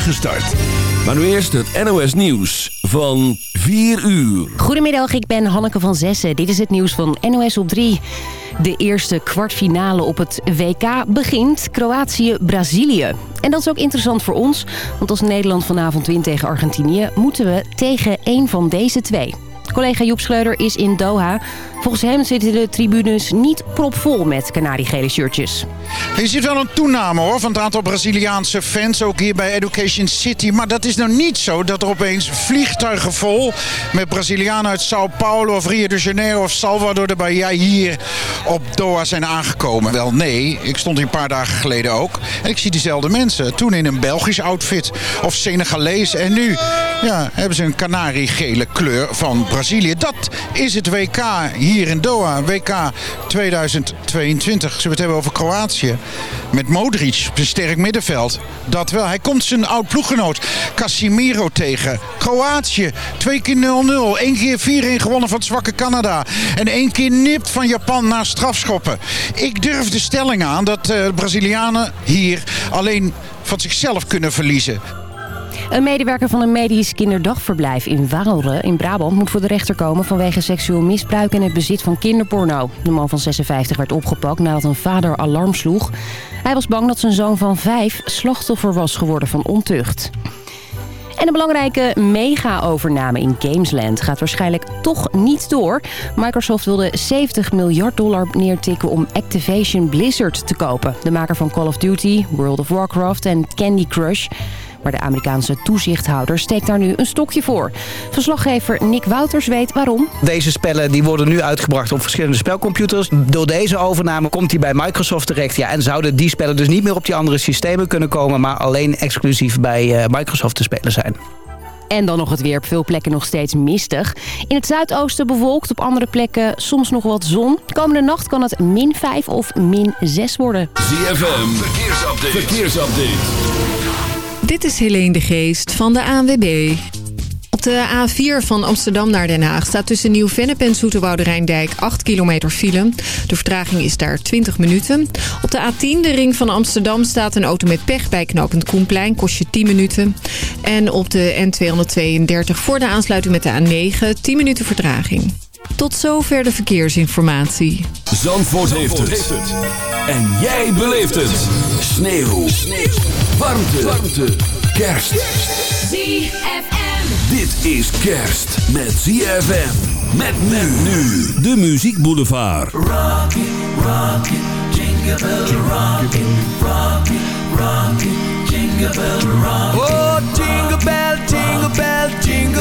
start. Maar nu eerst het NOS Nieuws van 4 uur. Goedemiddag, ik ben Hanneke van Zessen. Dit is het nieuws van NOS op 3. De eerste kwartfinale op het WK begint. Kroatië-Brazilië. En dat is ook interessant voor ons. Want als Nederland vanavond wint tegen Argentinië... moeten we tegen één van deze twee. Collega Joep Schleuder is in Doha. Volgens hem zitten de tribunes niet propvol met kanariegele shirtjes. Je ziet wel een toename hoor, van het aantal Braziliaanse fans, ook hier bij Education City. Maar dat is nou niet zo dat er opeens vliegtuigen vol met Brazilianen uit Sao Paulo of Rio de Janeiro of Salvador de Bahia hier op Doha zijn aangekomen. Wel nee, ik stond hier een paar dagen geleden ook. En ik zie dezelfde mensen. Toen in een Belgisch outfit of Senegalees. En nu ja, hebben ze een kanariegele kleur van Brazilië. Dat is het WK hier in Doha. WK 2022. Zullen we het hebben over Kroatië? Met Modric een sterk middenveld. Dat wel. Hij komt zijn oud ploeggenoot Casimiro tegen. Kroatië. Twee keer 0-0. Eén keer 4-1 gewonnen van het zwakke Canada. En één keer nipt van Japan na strafschoppen. Ik durf de stelling aan dat de Brazilianen hier alleen van zichzelf kunnen verliezen. Een medewerker van een medisch kinderdagverblijf in Waalre in Brabant moet voor de rechter komen vanwege seksueel misbruik en het bezit van kinderporno. De man van 56 werd opgepakt nadat een vader alarm sloeg. Hij was bang dat zijn zoon van 5 slachtoffer was geworden van ontucht. En een belangrijke mega-overname in Gamesland gaat waarschijnlijk toch niet door. Microsoft wilde 70 miljard dollar neertikken om Activation Blizzard te kopen. De maker van Call of Duty, World of Warcraft en Candy Crush. Maar de Amerikaanse toezichthouder steekt daar nu een stokje voor. Verslaggever Nick Wouters weet waarom. Deze spellen die worden nu uitgebracht op verschillende spelcomputers. Door deze overname komt hij bij Microsoft terecht. Ja, en zouden die spellen dus niet meer op die andere systemen kunnen komen... maar alleen exclusief bij eh, Microsoft te spelen zijn. En dan nog het weer. Op veel plekken nog steeds mistig. In het zuidoosten bewolkt. Op andere plekken soms nog wat zon. Komende nacht kan het min 5 of min 6 worden. ZFM, verkeersupdate. verkeersupdate. Dit is Helene de Geest van de ANWB. Op de A4 van Amsterdam naar Den Haag staat tussen Nieuw-Vennep en Zoeterwoude Rijndijk 8 kilometer file. De vertraging is daar 20 minuten. Op de A10, de ring van Amsterdam, staat een auto met pech bij knooppunt Koenplein. Kost je 10 minuten. En op de N232 voor de aansluiting met de A9 10 minuten vertraging. Tot zover de verkeersinformatie. Zandvoort, heeft, het. En jij beleeft het. Sneeuw. Sneeuw. Warmte. Warmte. Kerst. ZFM. Dit is kerst met ZFM. Met men nu. De Muziek Boulevard. Rocky, rocky, jingle bell rocky, rocky, rocky, jingle bell rocky. Oh, jingle bell, jingle bell,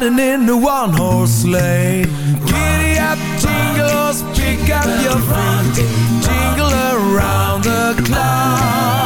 go gliding in the one horse sleigh. Giddy up, jingles, pick up your feet. Jingle around the clock.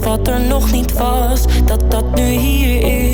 wat er nog niet was, dat dat nu hier is.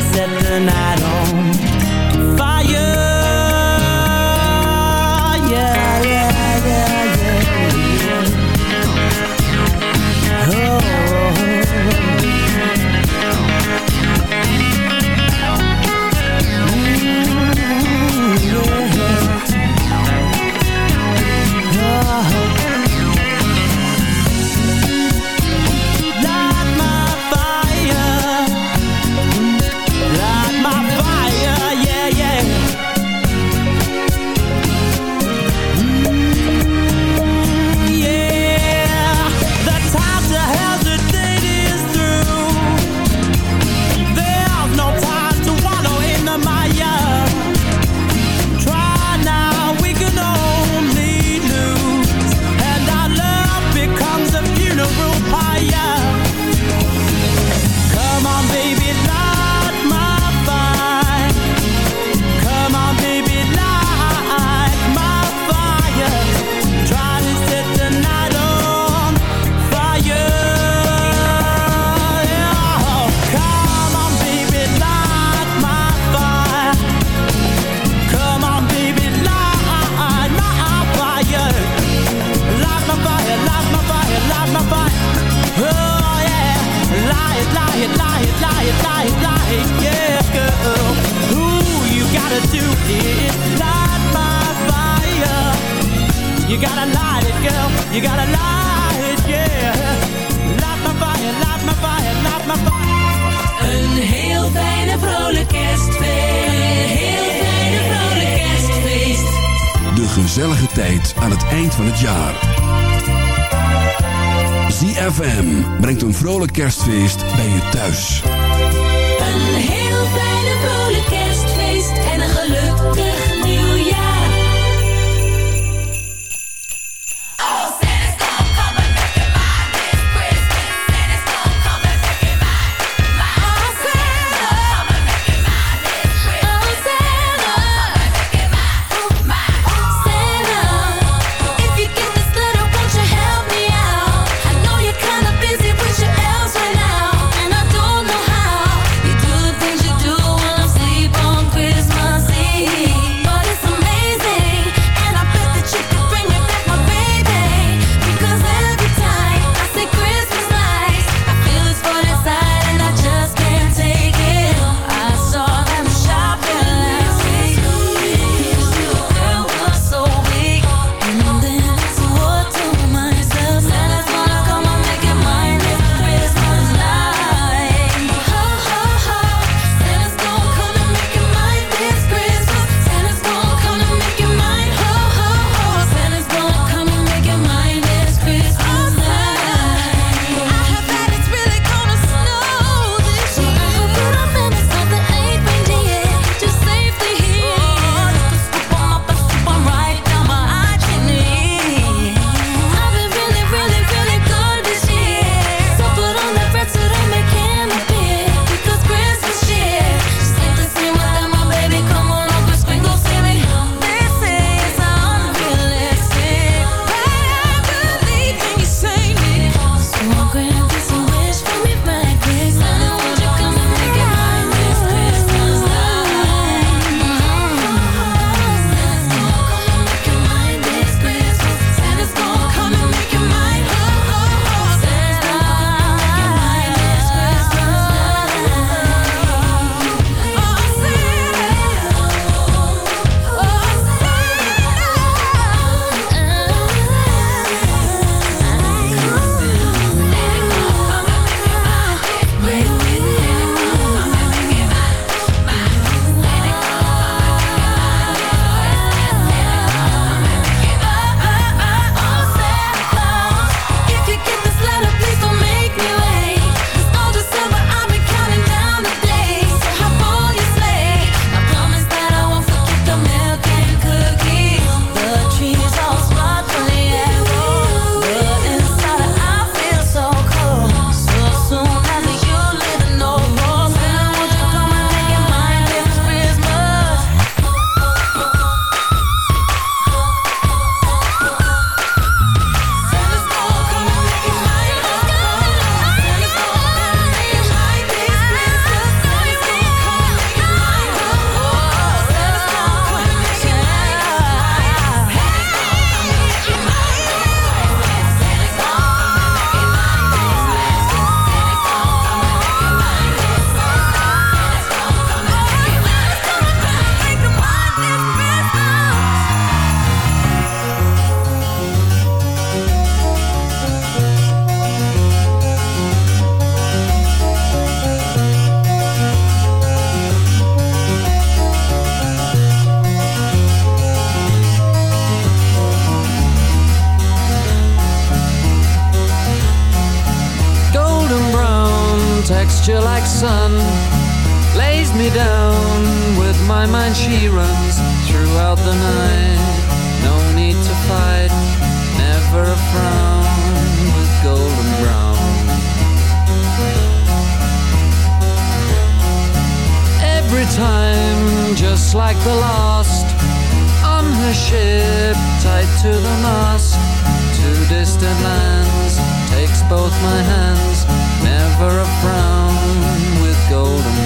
Set the night on. Like the last. On her ship Tied to the mast. To distant lands Takes both my hands. Never a frown With golden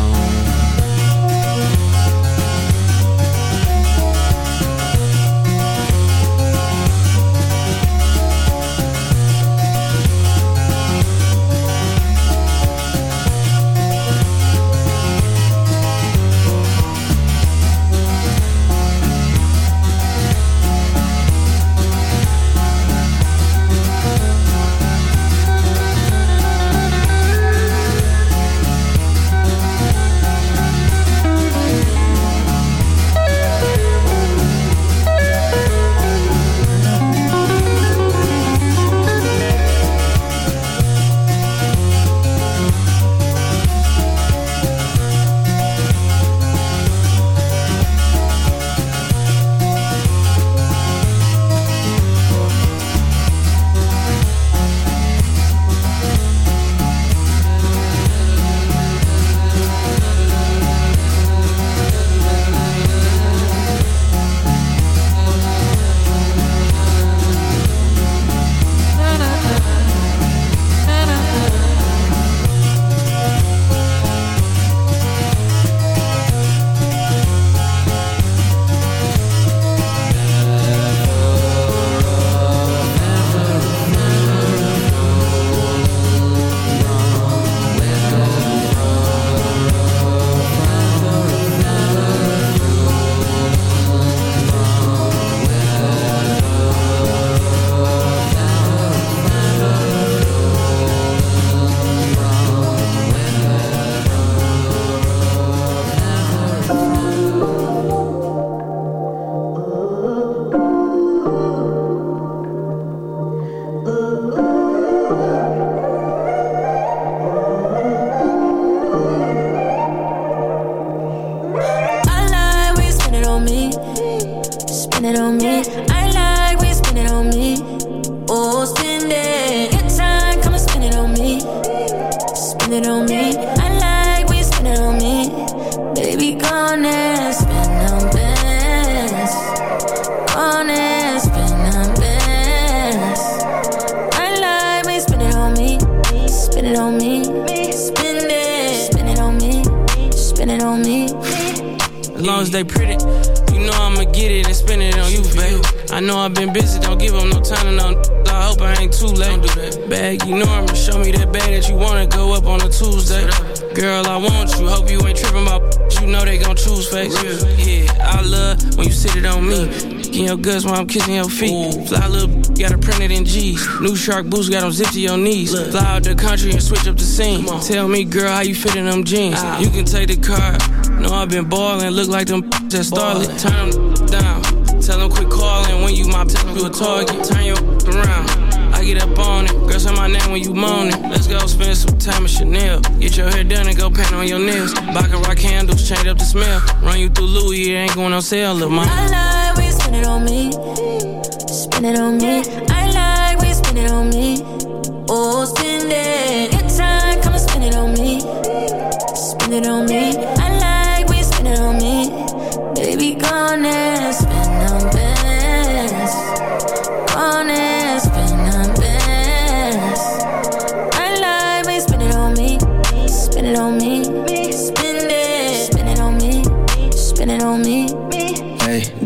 Choose face. Yeah, I love when you sit it on me. Kicking your guts while I'm kissing your feet. Fly little, got it printed in G's. New shark boots got them zipped to your knees. Fly out the country and switch up the scene. Tell me, girl, how you fit in them jeans. You can take the car. Know I've been ballin', look like them that starlet. Turn them down. Tell them quit calling when you my you a target. Turn your around. I get up on it. Girl, say my name when you moaning. Let's go spend some time at Chanel. Get your hair done and go paint on your nails. Baccarat rock candles, change up the smell. Run you through Louis, it ain't going on sale, little mama. I like when you spin it on me, spin it on me. I like when you spin it on me. Oh, spin it. Good time, come and spin it on me, spin it on me.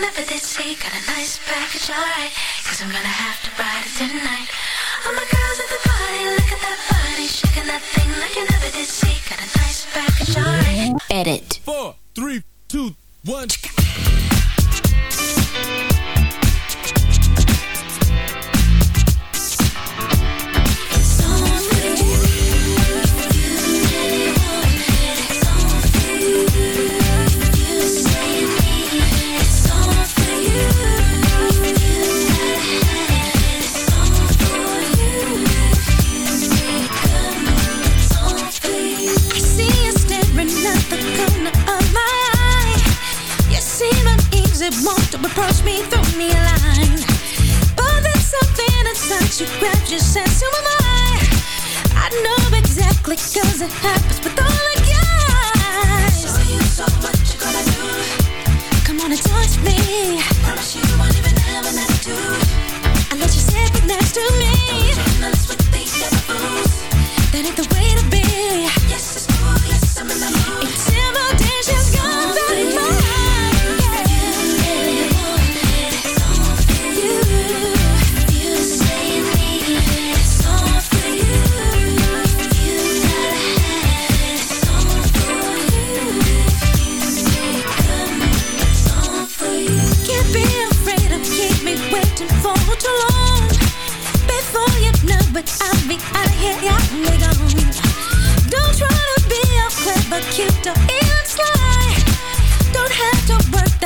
never did see. Got a nice package, alright. Cause I'm gonna have to ride it tonight. All my girls at the party, look at that body. Shaking that thing like you never did see. Got a nice package, alright. Edit.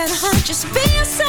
Just be yourself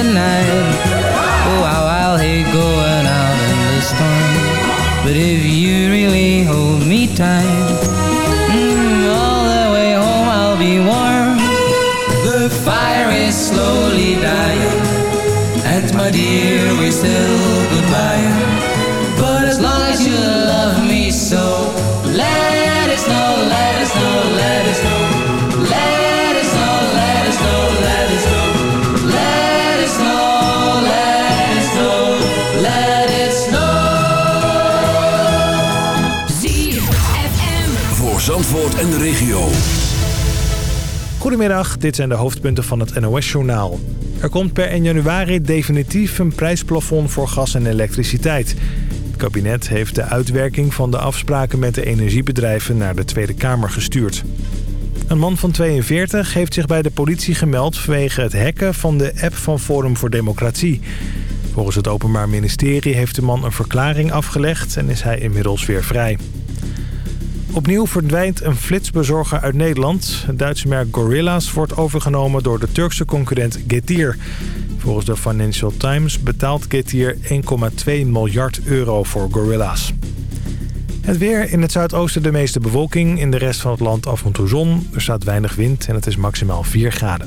kiss goodnight, oh, how I'll hate going out in the storm. But if you really hold me tight, mm, all the way home I'll be warm. The fire is slowly dying, and my dear, we're still Goedemiddag, dit zijn de hoofdpunten van het NOS-journaal. Er komt per 1 januari definitief een prijsplafond voor gas en elektriciteit. Het kabinet heeft de uitwerking van de afspraken met de energiebedrijven naar de Tweede Kamer gestuurd. Een man van 42 heeft zich bij de politie gemeld vanwege het hacken van de app van Forum voor Democratie. Volgens het Openbaar Ministerie heeft de man een verklaring afgelegd en is hij inmiddels weer vrij. Opnieuw verdwijnt een flitsbezorger uit Nederland. Het Duitse merk Gorilla's wordt overgenomen door de Turkse concurrent Getir. Volgens de Financial Times betaalt Getir 1,2 miljard euro voor Gorilla's. Het weer in het zuidoosten de meeste bewolking. In de rest van het land af en toe zon. Er staat weinig wind en het is maximaal 4 graden.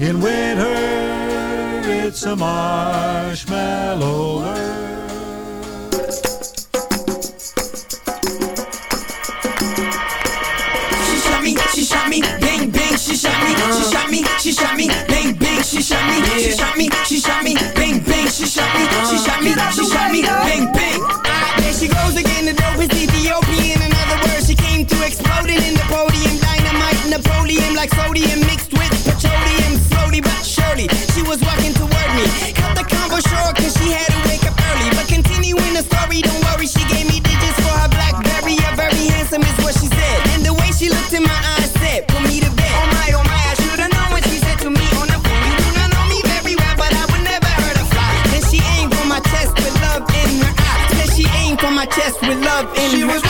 In winter it's a marshmallow world. She shot me, she shot me, bang bang, she shot me, she shot me, she shot me, bang bang, she shot me, she shot me, she shot me, bang bang, she shot me, she shot me, she shot me, bang bang. Ah, there she goes again, the dope is Ethiopian. In other words, she came through exploding in the podium, dynamite, Napoleon, like sodium mixed chest with love in she her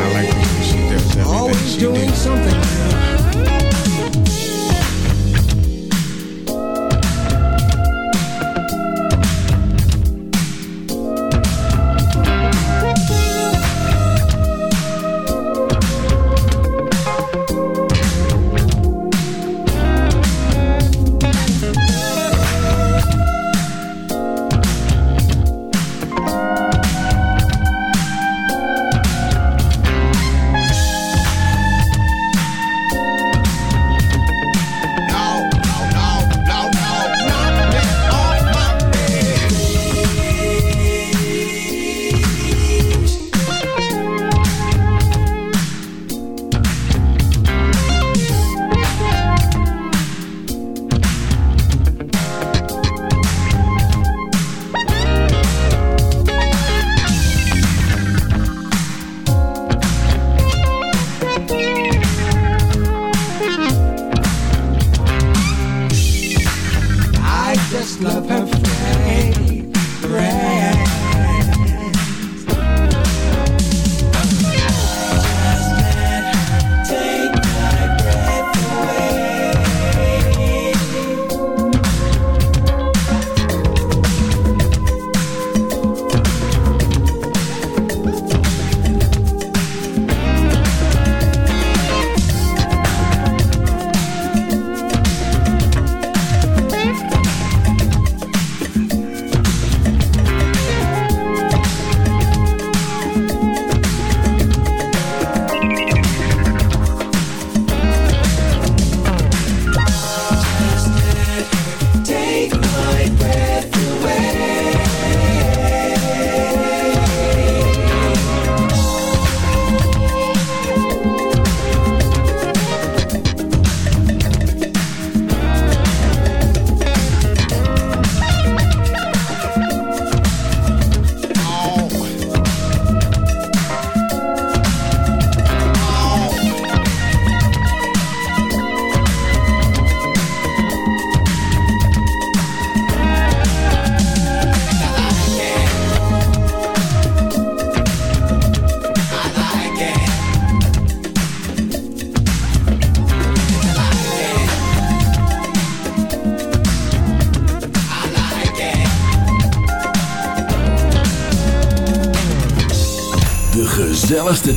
I like she does everything Always she doing did. something Love her fragrance.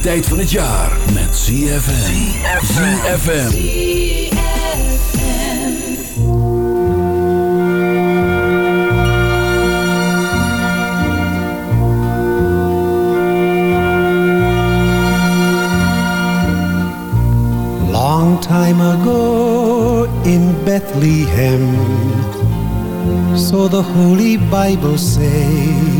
Tijd van het jaar met ZFM. ZFM. Long time ago in Bethlehem, so the Holy Bible say,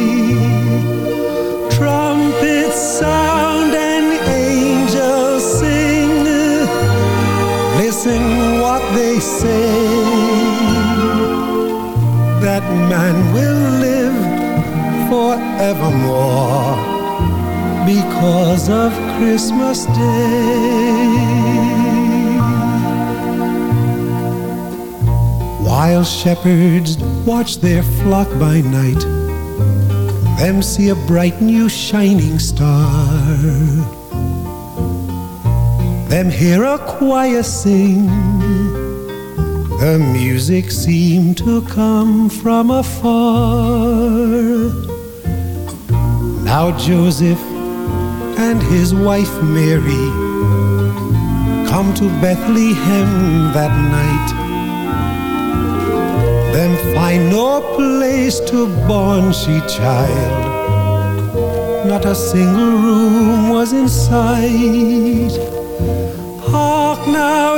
They say. That man will live forevermore because of Christmas Day. While shepherds watch their flock by night, them see a bright new shining star. Them hear a choir sing, the music seemed to come from afar. Now Joseph and his wife Mary come to Bethlehem that night Then find no place to born she child. Not a single room was in sight. Hark now,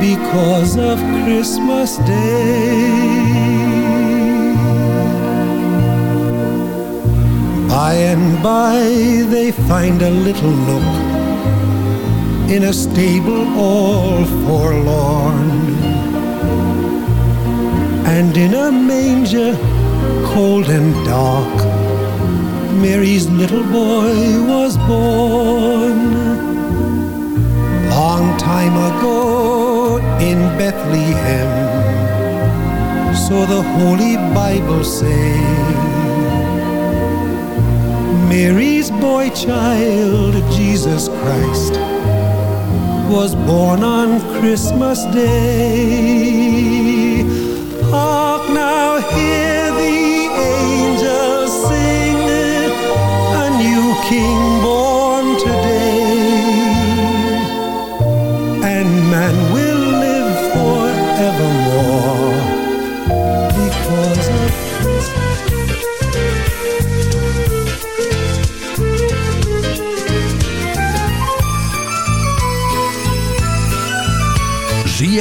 because of Christmas Day. By and by they find a little nook in a stable all forlorn And in a manger cold and dark Mary's little boy was born Long time ago in Bethlehem So the Holy Bible say Mary's boy child, Jesus Christ was born on Christmas Day. Hark now, hear